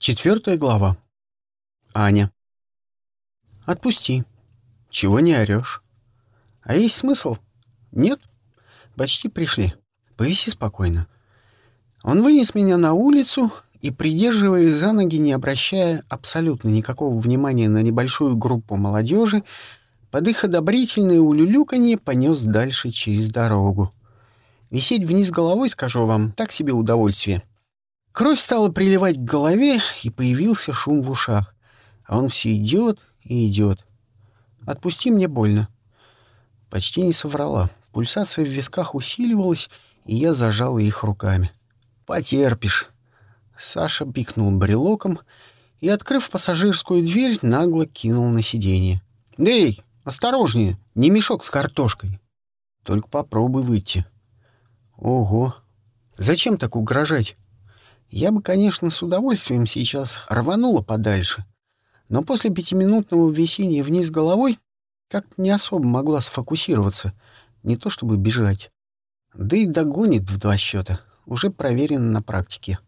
Четвертая глава. Аня. Отпусти. Чего не орешь? А есть смысл? Нет? Почти пришли. Повиси спокойно. Он вынес меня на улицу и, придерживаясь за ноги, не обращая абсолютно никакого внимания на небольшую группу молодежи, под их одобрительное улюлюканье понес дальше через дорогу. Висеть вниз головой, скажу вам, так себе удовольствие — Кровь стала приливать к голове, и появился шум в ушах. А он все идет и идет. «Отпусти, мне больно». Почти не соврала. Пульсация в висках усиливалась, и я зажал их руками. «Потерпишь». Саша пикнул брелоком и, открыв пассажирскую дверь, нагло кинул на сиденье. «Эй, осторожнее, не мешок с картошкой. Только попробуй выйти». «Ого! Зачем так угрожать?» Я бы, конечно, с удовольствием сейчас рванула подальше, но после пятиминутного висения вниз головой как-то не особо могла сфокусироваться, не то чтобы бежать. Да и догонит в два счета, уже проверено на практике.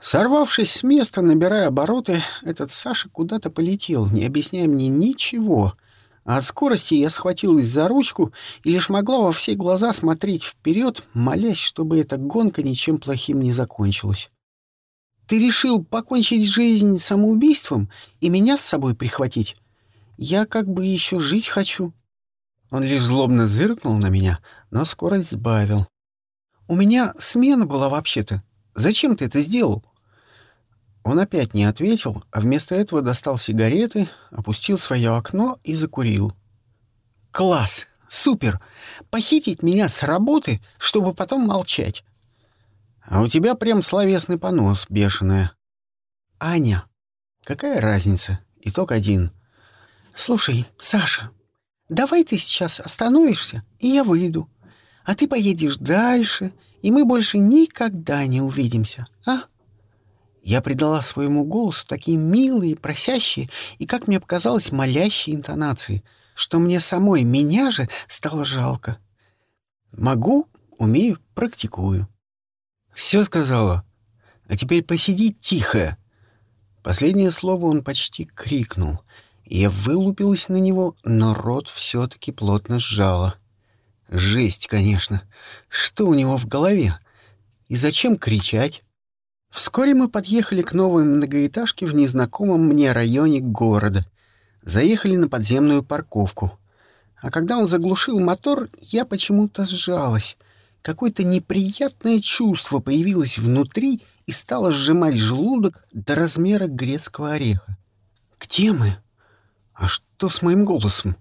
Сорвавшись с места, набирая обороты, этот Саша куда-то полетел, не объясняя мне ничего. От скорости я схватилась за ручку и лишь могла во все глаза смотреть вперед, молясь, чтобы эта гонка ничем плохим не закончилась. «Ты решил покончить жизнь самоубийством и меня с собой прихватить? Я как бы еще жить хочу». Он лишь злобно зыркнул на меня, но скорость сбавил. «У меня смена была вообще-то. Зачем ты это сделал?» Он опять не ответил, а вместо этого достал сигареты, опустил свое окно и закурил. «Класс! Супер! Похитить меня с работы, чтобы потом молчать!» «А у тебя прям словесный понос, бешеная!» «Аня, какая разница? Итог один. Слушай, Саша, давай ты сейчас остановишься, и я выйду, а ты поедешь дальше, и мы больше никогда не увидимся, а?» Я придала своему голосу такие милые, просящие и, как мне показалось, молящие интонации, что мне самой меня же стало жалко. Могу, умею, практикую. Все сказала. А теперь посиди тихо. Последнее слово он почти крикнул. Я вылупилась на него, но рот все-таки плотно сжала. Жесть, конечно. Что у него в голове? И зачем кричать? Вскоре мы подъехали к новой многоэтажке в незнакомом мне районе города. Заехали на подземную парковку. А когда он заглушил мотор, я почему-то сжалась. Какое-то неприятное чувство появилось внутри и стало сжимать желудок до размера грецкого ореха. «Где мы? А что с моим голосом?»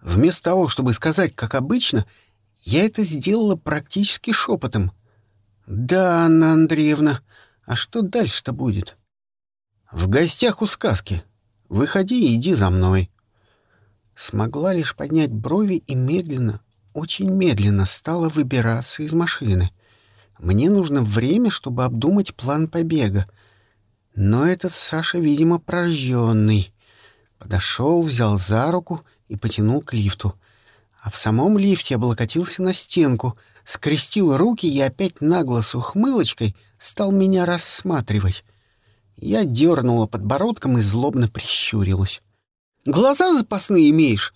Вместо того, чтобы сказать, как обычно, я это сделала практически шепотом. «Да, Анна Андреевна, а что дальше-то будет? В гостях у сказки. Выходи и иди за мной. Смогла лишь поднять брови и медленно, очень медленно стала выбираться из машины. Мне нужно время, чтобы обдумать план побега. Но этот Саша, видимо, прожженный. Подошел, взял за руку и потянул к лифту. А в самом лифте облокотился на стенку, скрестил руки и опять нагло с ухмылочкой стал меня рассматривать. Я дернула подбородком и злобно прищурилась. «Глаза запасные имеешь?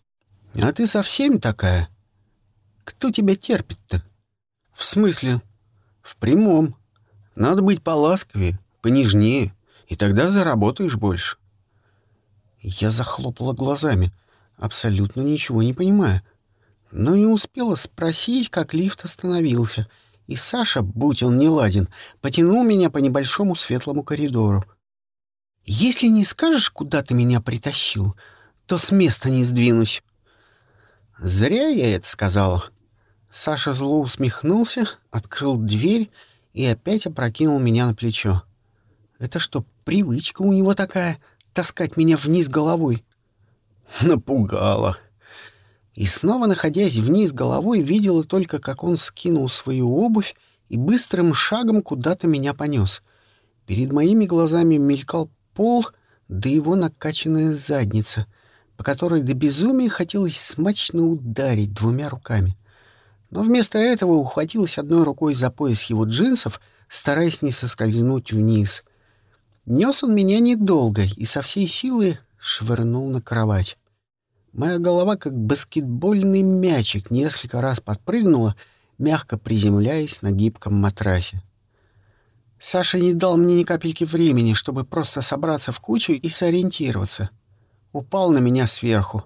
А ты совсем такая? Кто тебя терпит-то?» «В смысле?» «В прямом. Надо быть поласковее, понежнее, и тогда заработаешь больше». Я захлопала глазами, абсолютно ничего не понимая, но не успела спросить, как лифт остановился — и Саша, будь он неладен, потянул меня по небольшому светлому коридору. «Если не скажешь, куда ты меня притащил, то с места не сдвинусь». «Зря я это сказала». Саша зло усмехнулся, открыл дверь и опять опрокинул меня на плечо. «Это что, привычка у него такая — таскать меня вниз головой?» «Напугала», и снова, находясь вниз головой, видела только, как он скинул свою обувь и быстрым шагом куда-то меня понес. Перед моими глазами мелькал пол, да его накачанная задница, по которой до безумия хотелось смачно ударить двумя руками. Но вместо этого ухватилась одной рукой за пояс его джинсов, стараясь не соскользнуть вниз. Нес он меня недолго и со всей силы швырнул на кровать. Моя голова, как баскетбольный мячик, несколько раз подпрыгнула, мягко приземляясь на гибком матрасе. Саша не дал мне ни капельки времени, чтобы просто собраться в кучу и сориентироваться. Упал на меня сверху.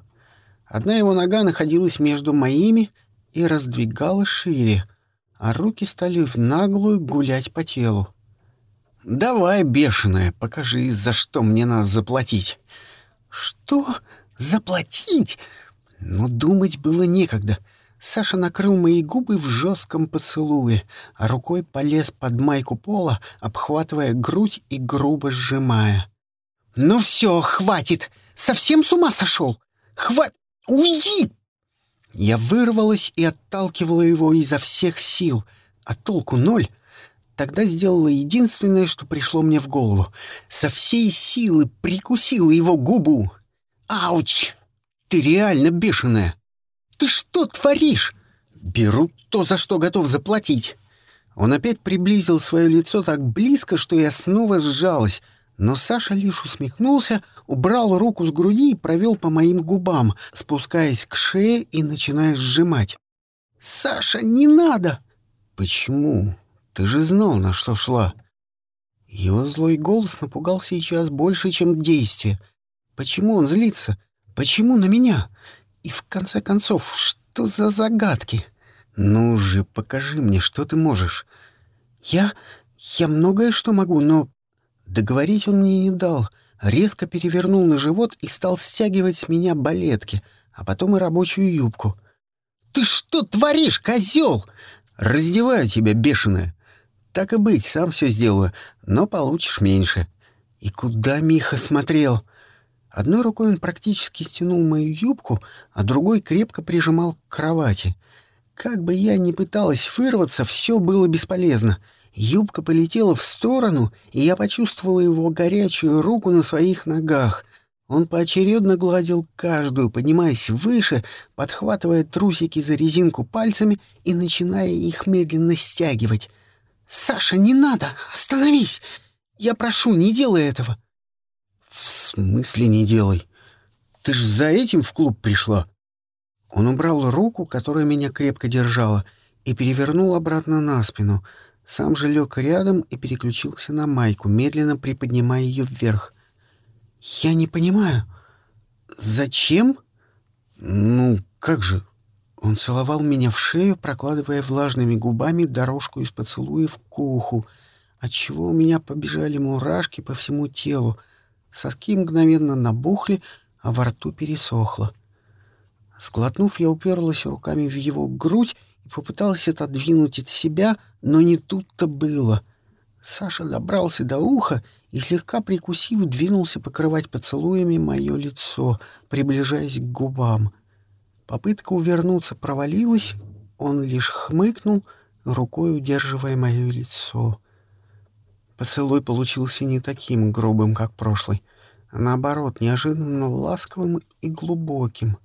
Одна его нога находилась между моими и раздвигала шире, а руки стали в наглую гулять по телу. «Давай, бешеная, покажи, за что мне надо заплатить». «Что? Заплатить?» Но думать было некогда. Саша накрыл мои губы в жестком поцелуе, а рукой полез под майку пола, обхватывая грудь и грубо сжимая. «Ну все, хватит! Совсем с ума сошел? Хват... Уйди!» Я вырвалась и отталкивала его изо всех сил, а толку ноль. Тогда сделала единственное, что пришло мне в голову. Со всей силы прикусила его губу. «Ауч! Ты реально бешеная!» Ты что творишь? Беру то, за что готов заплатить. Он опять приблизил свое лицо так близко, что я снова сжалась, но Саша лишь усмехнулся, убрал руку с груди и провел по моим губам, спускаясь к шее и начиная сжимать. «Саша, не надо!» «Почему? Ты же знал, на что шла». Его злой голос напугал сейчас больше, чем действие. Почему он злится? Почему на меня? И в конце концов, что за загадки? Ну же, покажи мне, что ты можешь. Я... я многое что могу, но... Договорить он мне не дал. Резко перевернул на живот и стал стягивать с меня балетки, а потом и рабочую юбку. «Ты что творишь, козел?» «Раздеваю тебя, бешеная!» «Так и быть, сам все сделаю, но получишь меньше». И куда Миха смотрел? Одной рукой он практически стянул мою юбку, а другой крепко прижимал к кровати. Как бы я ни пыталась вырваться, все было бесполезно. Юбка полетела в сторону, и я почувствовала его горячую руку на своих ногах. Он поочередно гладил каждую, поднимаясь выше, подхватывая трусики за резинку пальцами и начиная их медленно стягивать. «Саша, не надо! Остановись! Я прошу, не делай этого!» «В смысле не делай? Ты ж за этим в клуб пришла?» Он убрал руку, которая меня крепко держала, и перевернул обратно на спину. Сам же лег рядом и переключился на майку, медленно приподнимая ее вверх. «Я не понимаю. Зачем?» «Ну, как же?» Он целовал меня в шею, прокладывая влажными губами дорожку из поцелуев к уху, отчего у меня побежали мурашки по всему телу, Соски мгновенно набухли, а во рту пересохло. Сглотнув, я уперлась руками в его грудь и попыталась отодвинуть от себя, но не тут-то было. Саша добрался до уха и, слегка прикусив, двинулся покрывать поцелуями мое лицо, приближаясь к губам. Попытка увернуться провалилась, он лишь хмыкнул, рукой удерживая мое лицо. Поцелуй получился не таким грубым, как прошлый, а наоборот, неожиданно ласковым и глубоким.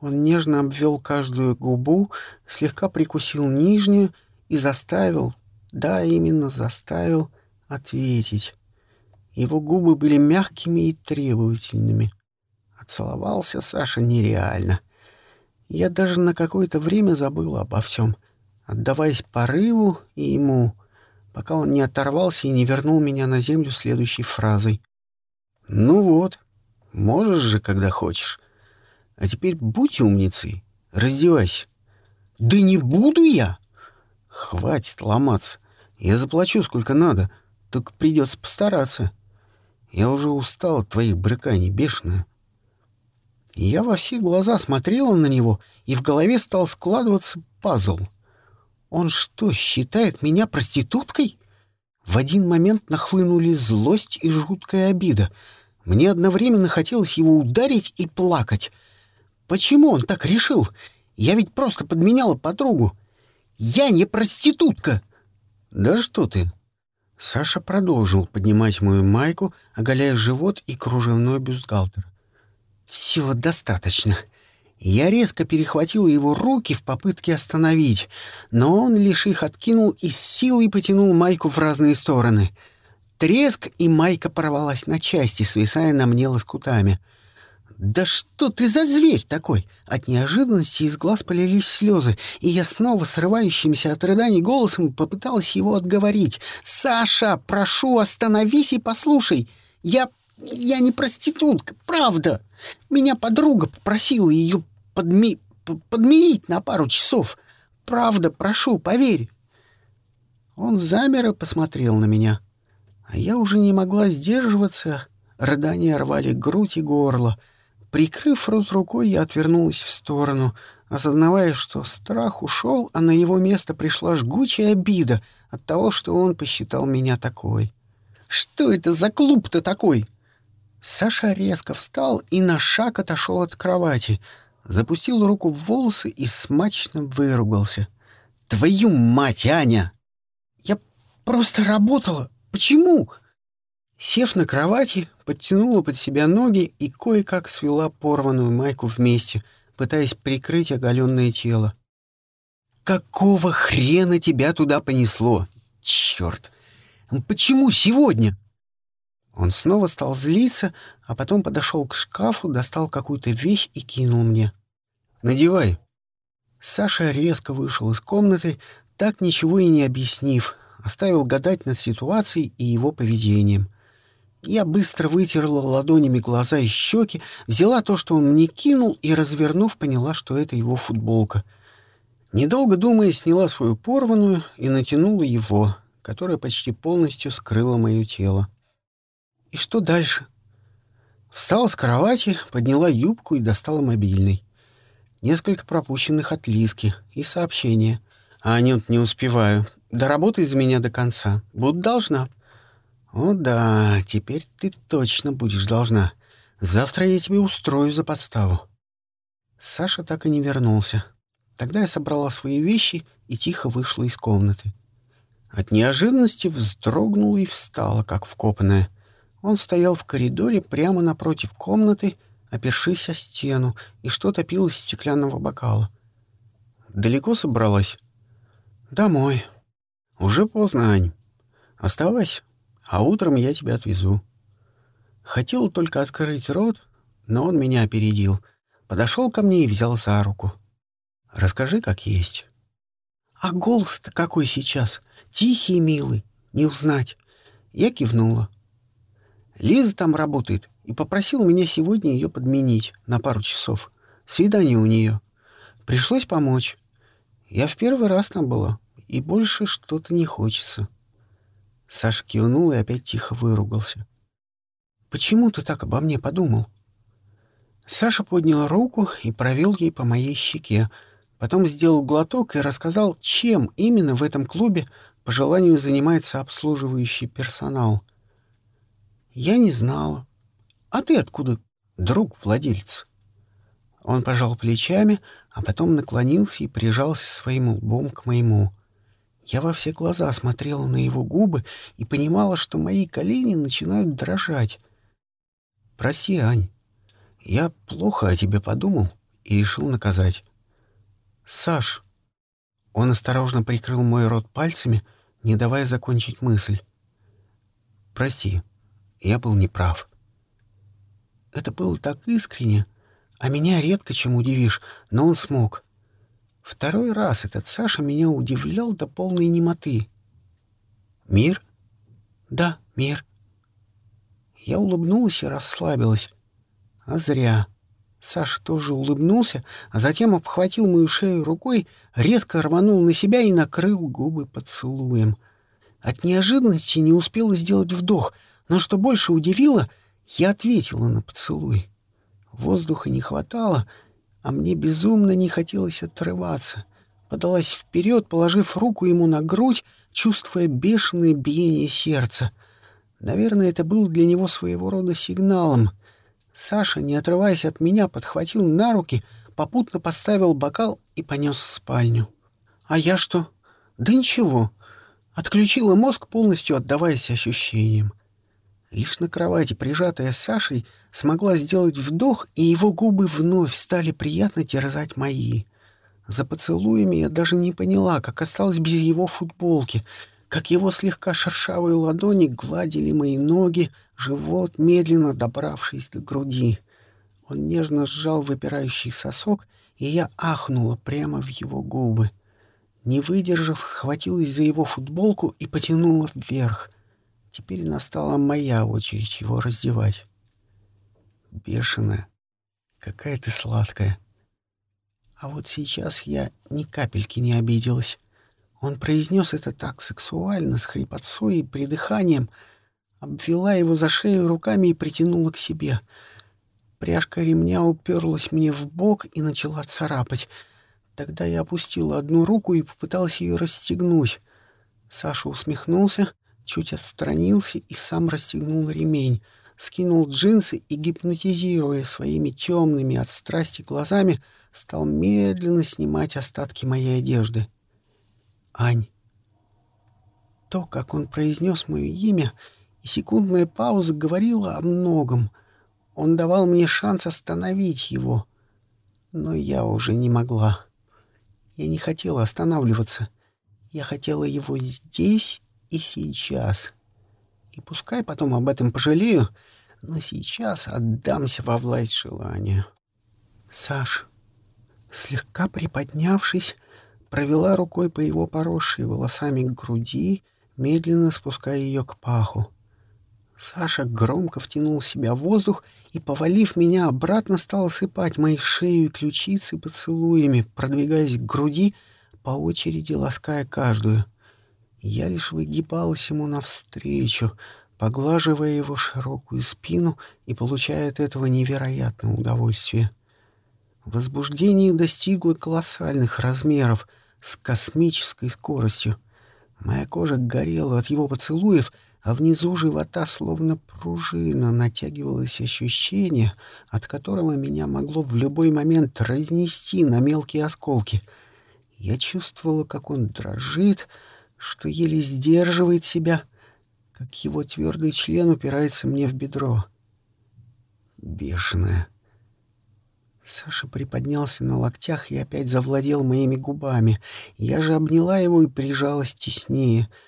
Он нежно обвел каждую губу, слегка прикусил нижнюю и заставил, да, именно заставил, ответить. Его губы были мягкими и требовательными. Оцеловался Саша нереально. Я даже на какое-то время забыл обо всем, отдаваясь порыву и ему — пока он не оторвался и не вернул меня на землю следующей фразой. «Ну вот, можешь же, когда хочешь. А теперь будь умницей, раздевайся». «Да не буду я!» «Хватит ломаться. Я заплачу сколько надо, только придется постараться. Я уже устал от твоих брыканий, бешеная». Я во все глаза смотрела на него, и в голове стал складываться пазл — он что, считает меня проституткой? В один момент нахлынули злость и жуткая обида. Мне одновременно хотелось его ударить и плакать. Почему он так решил? Я ведь просто подменяла подругу. Я не проститутка. Да что ты? Саша продолжил поднимать мою майку, оголяя живот и кружевной бюстгальтер. Все достаточно. Я резко перехватил его руки в попытке остановить, но он лишь их откинул и с силой потянул майку в разные стороны. Треск, и майка порвалась на части, свисая на мне лоскутами. «Да что ты за зверь такой?» От неожиданности из глаз полились слезы, и я снова срывающимся от рыданий голосом попыталась его отговорить. «Саша, прошу, остановись и послушай. Я... я не проститутка, правда. Меня подруга попросила ее подми... подменить на пару часов. Правда, прошу, поверь». Он замер и посмотрел на меня. А я уже не могла сдерживаться. Рыдания рвали грудь и горло. Прикрыв рот рукой, я отвернулась в сторону, осознавая, что страх ушел, а на его место пришла жгучая обида от того, что он посчитал меня такой. «Что это за клуб-то такой?» Саша резко встал и на шаг отошел от кровати, запустил руку в волосы и смачно выругался. «Твою мать, Аня!» «Я просто работала. Почему?» Сев на кровати, подтянула под себя ноги и кое-как свела порванную майку вместе, пытаясь прикрыть оголенное тело. «Какого хрена тебя туда понесло? Черт! Почему сегодня?» Он снова стал злиться, а потом подошел к шкафу, достал какую-то вещь и кинул мне. «Надевай». Саша резко вышел из комнаты, так ничего и не объяснив, оставил гадать над ситуацией и его поведением. Я быстро вытерла ладонями глаза и щеки, взяла то, что он мне кинул, и, развернув, поняла, что это его футболка. Недолго думая, сняла свою порванную и натянула его, которая почти полностью скрыла мое тело. И что дальше? Встала с кровати, подняла юбку и достала мобильный. Несколько пропущенных от Лиски и сообщения. А нет, не успеваю. Доработай за меня до конца. Буду должна. «О да, теперь ты точно будешь должна. Завтра я тебе устрою за подставу». Саша так и не вернулся. Тогда я собрала свои вещи и тихо вышла из комнаты. От неожиданности вздрогнула и встала, как вкопанная. Он стоял в коридоре прямо напротив комнаты, опершись о стену, и что-то пил из стеклянного бокала. «Далеко собралась?» «Домой». «Уже поздно, Ань. Оставайся, а утром я тебя отвезу». Хотел только открыть рот, но он меня опередил. Подошел ко мне и взял за руку. «Расскажи, как есть». «А голос-то какой сейчас? Тихий, милый, не узнать». Я кивнула. Лиза там работает и попросила меня сегодня ее подменить на пару часов. Свидание у нее. Пришлось помочь. Я в первый раз там была, и больше что-то не хочется. Саша кивнул и опять тихо выругался. «Почему ты так обо мне подумал?» Саша поднял руку и провел ей по моей щеке, потом сделал глоток и рассказал, чем именно в этом клубе по желанию занимается обслуживающий персонал. «Я не знала. А ты откуда, друг владелец?» Он пожал плечами, а потом наклонился и прижался своим лбом к моему. Я во все глаза смотрела на его губы и понимала, что мои колени начинают дрожать. «Прости, Ань, я плохо о тебе подумал и решил наказать». «Саш!» Он осторожно прикрыл мой рот пальцами, не давая закончить мысль. «Прости, я был неправ». Это было так искренне, а меня редко чем удивишь, но он смог. Второй раз этот Саша меня удивлял до полной немоты. «Мир?» «Да, мир». Я улыбнулась и расслабилась. А зря. Саша тоже улыбнулся, а затем обхватил мою шею рукой, резко рванул на себя и накрыл губы поцелуем. От неожиданности не успела сделать вдох, но что больше удивило, я ответила на поцелуй. Воздуха не хватало — а мне безумно не хотелось отрываться. Подалась вперед, положив руку ему на грудь, чувствуя бешеное биение сердца. Наверное, это был для него своего рода сигналом. Саша, не отрываясь от меня, подхватил на руки, попутно поставил бокал и понес в спальню. А я что? Да ничего. Отключила мозг, полностью отдаваясь ощущениям. Лишь на кровати, прижатая с Сашей, смогла сделать вдох, и его губы вновь стали приятно терзать мои. За поцелуями я даже не поняла, как осталась без его футболки, как его слегка шершавые ладони гладили мои ноги, живот, медленно добравшись до груди. Он нежно сжал выпирающий сосок, и я ахнула прямо в его губы. Не выдержав, схватилась за его футболку и потянула вверх. Теперь настала моя очередь его раздевать. Бешеная. Какая ты сладкая. А вот сейчас я ни капельки не обиделась. Он произнес это так сексуально, с хрипотцой и придыханием, обвела его за шею руками и притянула к себе. Пряжка ремня уперлась мне в бок и начала царапать. Тогда я опустила одну руку и попыталась ее расстегнуть. Саша усмехнулся, чуть отстранился и сам расстегнул ремень, скинул джинсы и, гипнотизируя своими темными от страсти глазами, стал медленно снимать остатки моей одежды. «Ань». То, как он произнес мое имя, и секундная пауза говорила о многом. Он давал мне шанс остановить его, но я уже не могла. Я не хотела останавливаться. Я хотела его здесь и сейчас. И пускай потом об этом пожалею, но сейчас отдамся во власть желания. Саш, слегка приподнявшись, провела рукой по его поросшей волосами груди, медленно спуская ее к паху. Саша громко втянул в себя воздух и, повалив меня обратно, стал осыпать мои шею и ключицы поцелуями, продвигаясь к груди, по очереди лаская каждую. Я лишь выгибалась ему навстречу, поглаживая его широкую спину и получая от этого невероятное удовольствие. Возбуждение достигло колоссальных размеров с космической скоростью. Моя кожа горела от его поцелуев, а внизу живота словно пружина натягивалось ощущение, от которого меня могло в любой момент разнести на мелкие осколки. Я чувствовала, как он дрожит, что еле сдерживает себя, как его твердый член упирается мне в бедро. Бешеная. Саша приподнялся на локтях и опять завладел моими губами. Я же обняла его и прижалась теснее —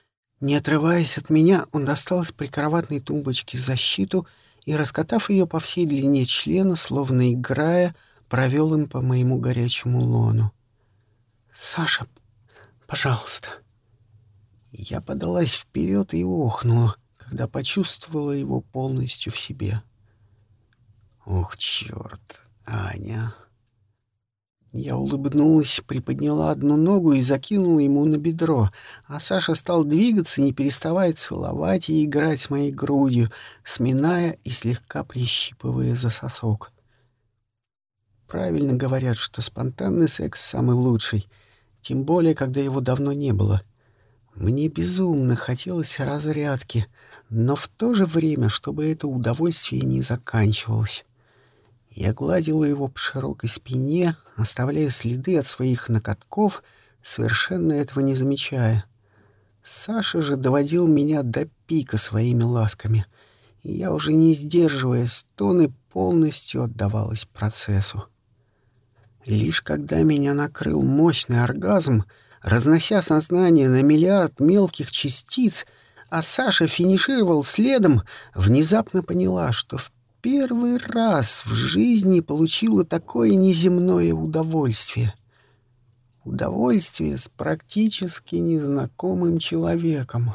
не отрываясь от меня, он достал из прикроватной тумбочки защиту и, раскатав ее по всей длине члена, словно играя, провел им по моему горячему лону. «Саша, пожалуйста». Я подалась вперед и охнула, когда почувствовала его полностью в себе. «Ох, черт, Аня!» Я улыбнулась, приподняла одну ногу и закинула ему на бедро, а Саша стал двигаться, не переставая целовать и играть с моей грудью, сминая и слегка прищипывая за сосок. Правильно говорят, что спонтанный секс самый лучший, тем более, когда его давно не было. Мне безумно хотелось разрядки, но в то же время, чтобы это удовольствие не заканчивалось. Я гладила его по широкой спине, оставляя следы от своих накатков, совершенно этого не замечая. Саша же доводил меня до пика своими ласками, и я, уже не сдерживая стоны, полностью отдавалась процессу. Лишь когда меня накрыл мощный оргазм, разнося сознание на миллиард мелких частиц, а Саша финишировал следом, внезапно поняла, что в первый раз в жизни получила такое неземное удовольствие. Удовольствие с практически незнакомым человеком.